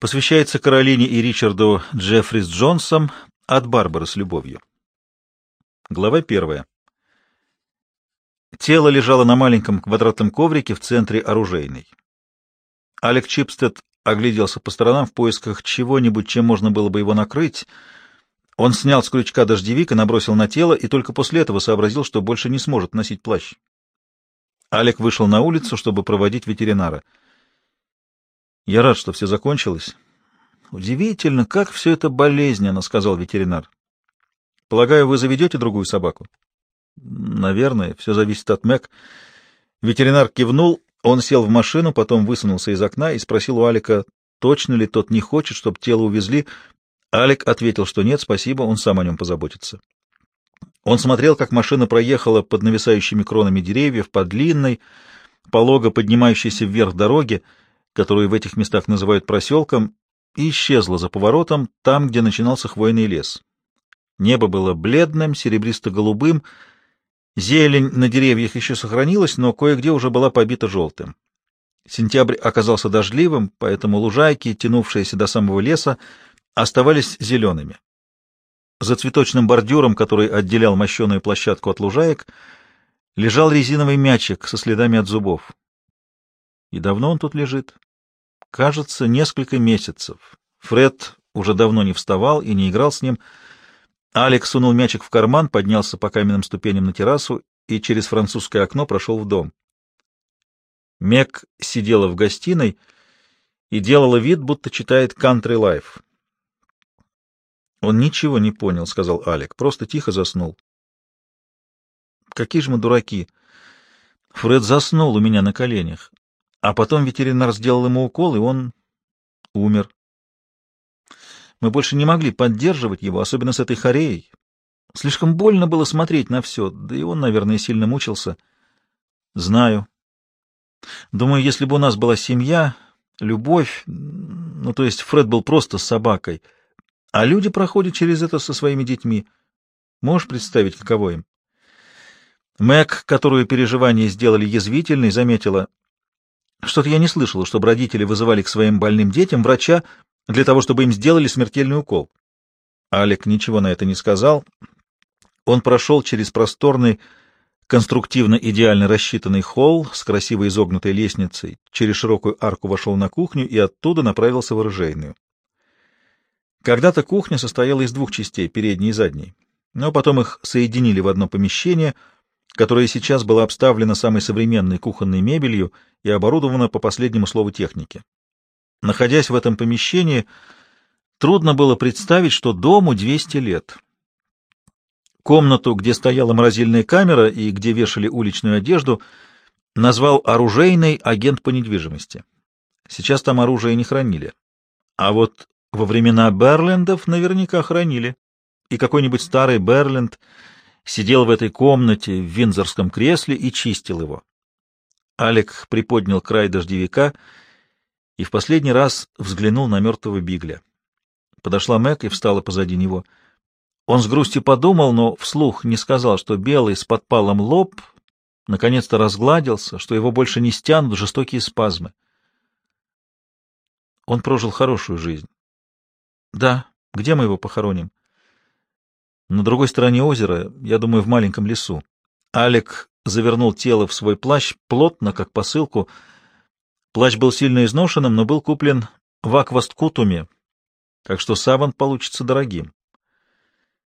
Посвящается Каролине и Ричарду Джеффрис Джонсом от Барбары с любовью. Глава первая. Тело лежало на маленьком квадратном коврике в центре оружейной. Алек Чипстед огляделся по сторонам в поисках чего-нибудь, чем можно было бы его накрыть. Он снял с крючка дождевик и набросил на тело, и только после этого сообразил, что больше не сможет носить плащ. Алек вышел на улицу, чтобы проводить ветеринара. «Я рад, что все закончилось». «Удивительно, как все это болезненно», — сказал ветеринар. «Полагаю, вы заведете другую собаку?» «Наверное, все зависит от Мэг». Ветеринар кивнул, он сел в машину, потом высунулся из окна и спросил у Алика, точно ли тот не хочет, чтобы тело увезли. Алик ответил, что нет, спасибо, он сам о нем позаботится. Он смотрел, как машина проехала под нависающими кронами деревьев по длинной, полого поднимающейся вверх дороге, которую в этих местах называют проселком, исчезла за поворотом там, где начинался хвойный лес. Небо было бледным, серебристо-голубым, зелень на деревьях еще сохранилась, но кое-где уже была побита желтым. Сентябрь оказался дождливым, поэтому лужайки, тянувшиеся до самого леса, оставались зелеными. За цветочным бордюром, который отделял мощеную площадку от лужаек, лежал резиновый мячик со следами от зубов. И давно он тут лежит? Кажется, несколько месяцев. Фред уже давно не вставал и не играл с ним. Алекс сунул мячик в карман, поднялся по каменным ступеням на террасу и через французское окно прошел в дом. Мек сидела в гостиной и делала вид, будто читает «Country Life». Он ничего не понял, — сказал Алек, — просто тихо заснул. Какие же мы дураки! Фред заснул у меня на коленях, а потом ветеринар сделал ему укол, и он умер. Мы больше не могли поддерживать его, особенно с этой хореей. Слишком больно было смотреть на все, да и он, наверное, сильно мучился. Знаю. Думаю, если бы у нас была семья, любовь, ну, то есть Фред был просто собакой — а люди проходят через это со своими детьми. Можешь представить, каково им? Мэг, которую переживания сделали язвительной, заметила, что-то я не слышала, чтобы родители вызывали к своим больным детям врача для того, чтобы им сделали смертельный укол. Алек ничего на это не сказал. Он прошел через просторный, конструктивно идеально рассчитанный холл с красиво изогнутой лестницей, через широкую арку вошел на кухню и оттуда направился в оружейную. Когда-то кухня состояла из двух частей, передней и задней, но потом их соединили в одно помещение, которое сейчас было обставлено самой современной кухонной мебелью и оборудовано по последнему слову техники. Находясь в этом помещении, трудно было представить, что дому 200 лет. Комнату, где стояла морозильная камера и где вешали уличную одежду, назвал оружейный агент по недвижимости. Сейчас там оружие не хранили. А вот во времена Берлендов наверняка хранили. И какой-нибудь старый Берленд сидел в этой комнате в винзорском кресле и чистил его. Алек приподнял край дождевика и в последний раз взглянул на мертвого Бигля. Подошла Мэг и встала позади него. Он с грустью подумал, но вслух не сказал, что белый с подпалом лоб наконец-то разгладился, что его больше не стянут жестокие спазмы. Он прожил хорошую жизнь. Да. Где мы его похороним? На другой стороне озера, я думаю, в маленьком лесу. Алек завернул тело в свой плащ плотно, как посылку. Плащ был сильно изношенным, но был куплен в Аквасткутуме, так что саван получится дорогим.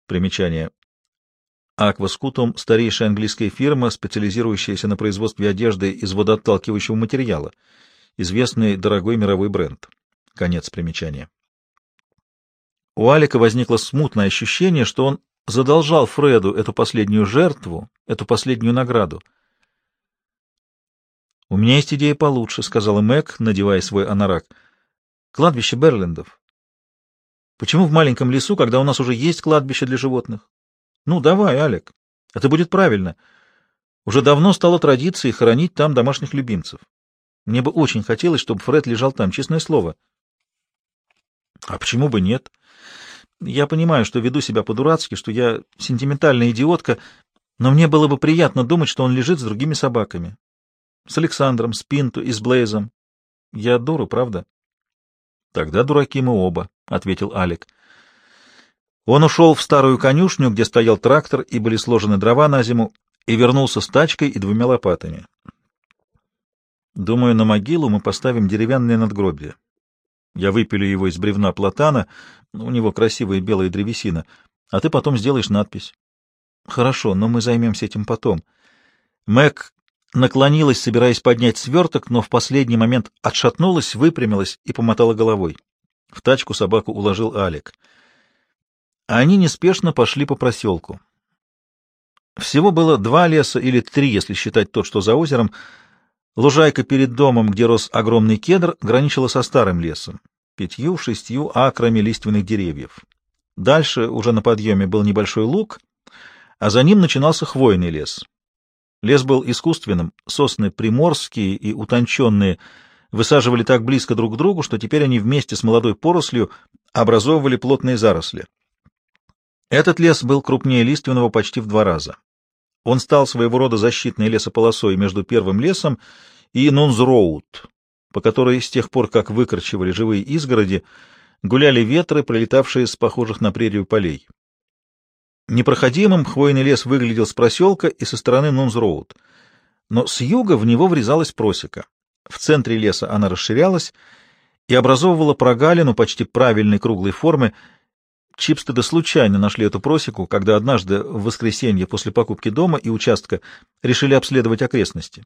Примечание. Акваскутум — старейшая английская фирма, специализирующаяся на производстве одежды из водоотталкивающего материала, известный дорогой мировой бренд. Конец примечания. У Алика возникло смутное ощущение, что он задолжал Фреду эту последнюю жертву, эту последнюю награду. «У меня есть идея получше», — сказала Мэг, надевая свой анорак. «Кладбище Берлендов. Почему в маленьком лесу, когда у нас уже есть кладбище для животных? Ну, давай, Алик. Это будет правильно. Уже давно стало традицией хоронить там домашних любимцев. Мне бы очень хотелось, чтобы Фред лежал там, честное слово». «А почему бы нет?» Я понимаю, что веду себя по-дурацки, что я сентиментальная идиотка, но мне было бы приятно думать, что он лежит с другими собаками. С Александром, с Пинту и с Блейзом. Я дура, правда? Тогда дураки мы оба, — ответил Алик. Он ушел в старую конюшню, где стоял трактор и были сложены дрова на зиму, и вернулся с тачкой и двумя лопатами. Думаю, на могилу мы поставим деревянное надгробие. Я выпилю его из бревна платана, у него красивая белая древесина, а ты потом сделаешь надпись. Хорошо, но мы займемся этим потом. Мэг наклонилась, собираясь поднять сверток, но в последний момент отшатнулась, выпрямилась и помотала головой. В тачку собаку уложил Алик. Они неспешно пошли по проселку. Всего было два леса или три, если считать тот, что за озером. Лужайка перед домом, где рос огромный кедр, граничила со старым лесом, пятью-шестью акрами лиственных деревьев. Дальше, уже на подъеме, был небольшой луг, а за ним начинался хвойный лес. Лес был искусственным, сосны приморские и утонченные высаживали так близко друг к другу, что теперь они вместе с молодой порослью образовывали плотные заросли. Этот лес был крупнее лиственного почти в два раза. Он стал своего рода защитной лесополосой между первым лесом и Нунзроуд, по которой с тех пор, как выкорчевали живые изгороди, гуляли ветры, пролетавшие с похожих на прерию полей. Непроходимым хвойный лес выглядел с проселка и со стороны Нунзроуд, но с юга в него врезалась просека. В центре леса она расширялась и образовывала прогалину почти правильной круглой формы, Чипстеды случайно нашли эту просеку, когда однажды в воскресенье после покупки дома и участка решили обследовать окрестности.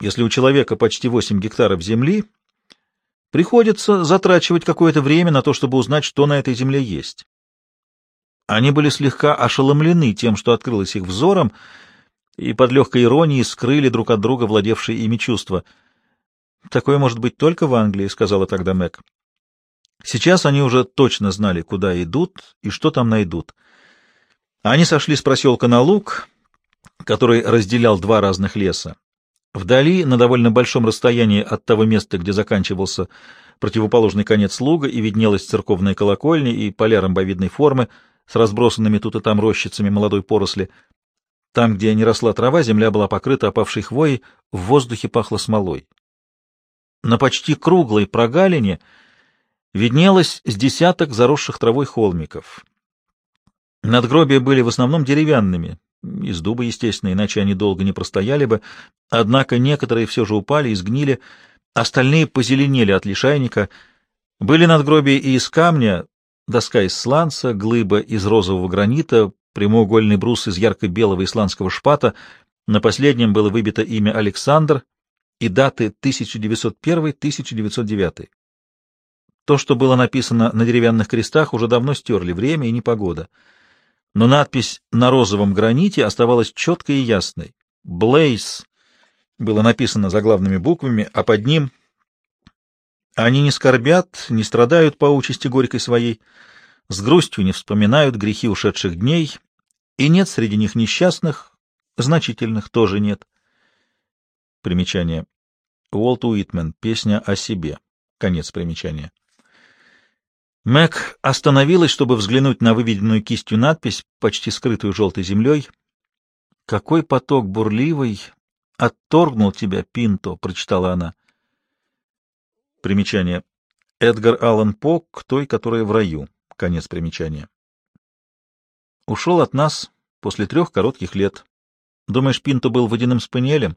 Если у человека почти 8 гектаров земли, приходится затрачивать какое-то время на то, чтобы узнать, что на этой земле есть. Они были слегка ошеломлены тем, что открылось их взором, и под легкой иронией скрыли друг от друга владевшие ими чувства. «Такое может быть только в Англии», — сказала тогда Мэг. Сейчас они уже точно знали, куда идут и что там найдут. Они сошли с проселка на луг, который разделял два разных леса. Вдали, на довольно большом расстоянии от того места, где заканчивался противоположный конец луга, и виднелась церковная колокольня и поля ромбовидной формы с разбросанными тут и там рощицами молодой поросли. Там, где не росла трава, земля была покрыта опавшей хвоей, в воздухе пахло смолой. На почти круглой прогалине — виднелось с десяток заросших травой холмиков. Надгробия были в основном деревянными, из дуба, естественно, иначе они долго не простояли бы, однако некоторые все же упали и сгнили, остальные позеленели от лишайника. Были надгробия и из камня, доска из сланца, глыба из розового гранита, прямоугольный брус из ярко-белого исландского шпата, на последнем было выбито имя Александр и даты 1901-1909. То, что было написано на деревянных крестах, уже давно стерли время и непогода. Но надпись на розовом граните оставалась четкой и ясной. «Блейз» было написано заглавными буквами, а под ним «Они не скорбят, не страдают по участи горькой своей, с грустью не вспоминают грехи ушедших дней, и нет среди них несчастных, значительных тоже нет». Примечание. Уолт Уитмен. Песня о себе. Конец примечания. Мэг остановилась, чтобы взглянуть на выведенную кистью надпись, почти скрытую желтой землей. «Какой поток бурливый отторгнул тебя, Пинто!» — прочитала она. Примечание. Эдгар Аллан По к той, которая в раю. Конец примечания. Ушел от нас после трех коротких лет. Думаешь, Пинто был водяным спаниелем?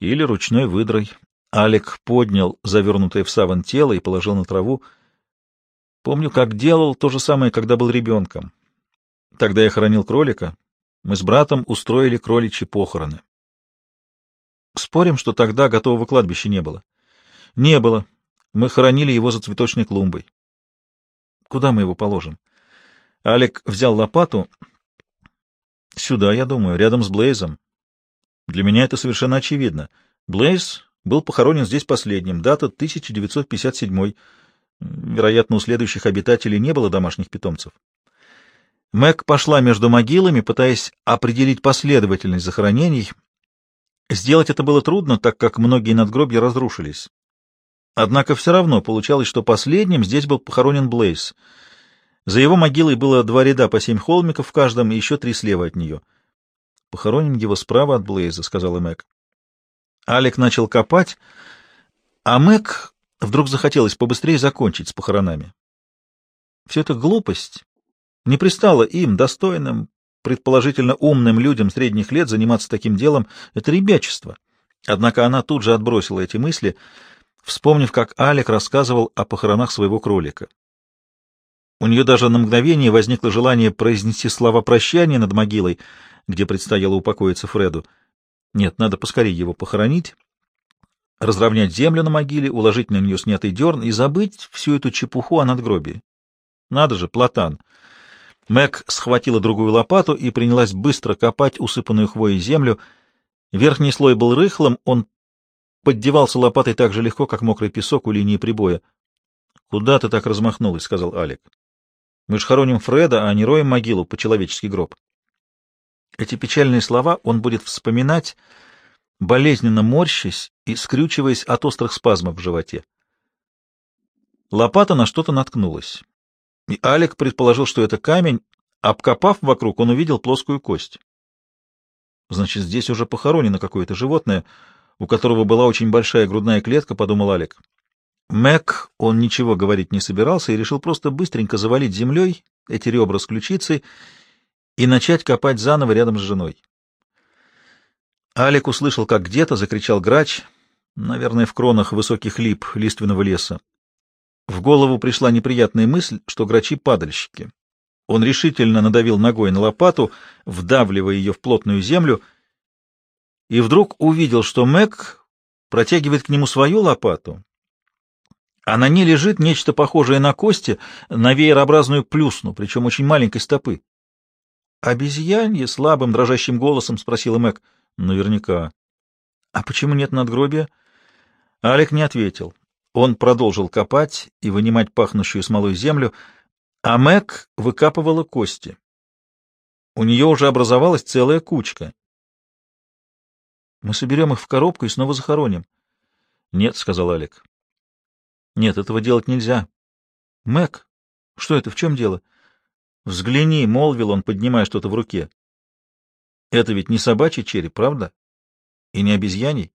Или ручной выдрой? Алек поднял завернутое в саван тело и положил на траву. Помню, как делал то же самое, когда был ребенком. Тогда я хоронил кролика. Мы с братом устроили кроличьи похороны. Спорим, что тогда готового кладбища не было? Не было. Мы хоронили его за цветочной клумбой. Куда мы его положим? Алек взял лопату. Сюда, я думаю, рядом с Блейзом. Для меня это совершенно очевидно. Блейз был похоронен здесь последним, дата 1957 Вероятно, у следующих обитателей не было домашних питомцев. Мэг пошла между могилами, пытаясь определить последовательность захоронений. Сделать это было трудно, так как многие надгробья разрушились. Однако все равно получалось, что последним здесь был похоронен Блейз. За его могилой было два ряда по семь холмиков в каждом и еще три слева от нее. «Похороним его справа от Блейза», — сказала Мэг. Алек начал копать, а Мэг Вдруг захотелось побыстрее закончить с похоронами. Все это глупость. Не пристало им, достойным, предположительно умным людям средних лет, заниматься таким делом. Это ребячество. Однако она тут же отбросила эти мысли, вспомнив, как Алик рассказывал о похоронах своего кролика. У нее даже на мгновение возникло желание произнести слова прощания над могилой, где предстояло упокоиться Фреду. Нет, надо поскорее его похоронить, разровнять землю на могиле, уложить на нее снятый дерн и забыть всю эту чепуху о надгробии. Надо же, платан. Мэг схватила другую лопату и принялась быстро копать усыпанную хвоей землю. Верхний слой был рыхлым, он поддевался лопатой так же легко, как мокрый песок у линии прибоя. — Куда ты так размахнулась? — сказал Алик. — Мы ж хороним Фреда, а не роем могилу по человеческий гроб. Эти печальные слова он будет вспоминать, болезненно морщась и скрючиваясь от острых спазмов в животе. Лопата на что-то наткнулась, и Алик предположил, что это камень. Обкопав вокруг, он увидел плоскую кость. Значит, здесь уже похоронено какое-то животное, у которого была очень большая грудная клетка, — подумал Алик. Мэг он ничего говорить не собирался и решил просто быстренько завалить землей эти ребра с ключицей и начать копать заново рядом с женой. Алик услышал, как где-то закричал грач, наверное, в кронах высоких лип лиственного леса. В голову пришла неприятная мысль, что грачи — падальщики. Он решительно надавил ногой на лопату, вдавливая ее в плотную землю, и вдруг увидел, что Мэг протягивает к нему свою лопату, а на ней лежит нечто похожее на кости, на веерообразную плюсну, причем очень маленькой стопы. «Обезьянье?» — слабым дрожащим голосом спросила Мэг. «Наверняка». «А почему нет надгробия?» Алик не ответил. Он продолжил копать и вынимать пахнущую смолой землю, а Мэг выкапывала кости. У нее уже образовалась целая кучка. «Мы соберем их в коробку и снова захороним». «Нет», — сказал Алик. «Нет, этого делать нельзя». «Мэг, что это, в чем дело?» «Взгляни», — молвил он, поднимая что-то в руке. «Это ведь не собачий череп, правда? И не обезьяний?»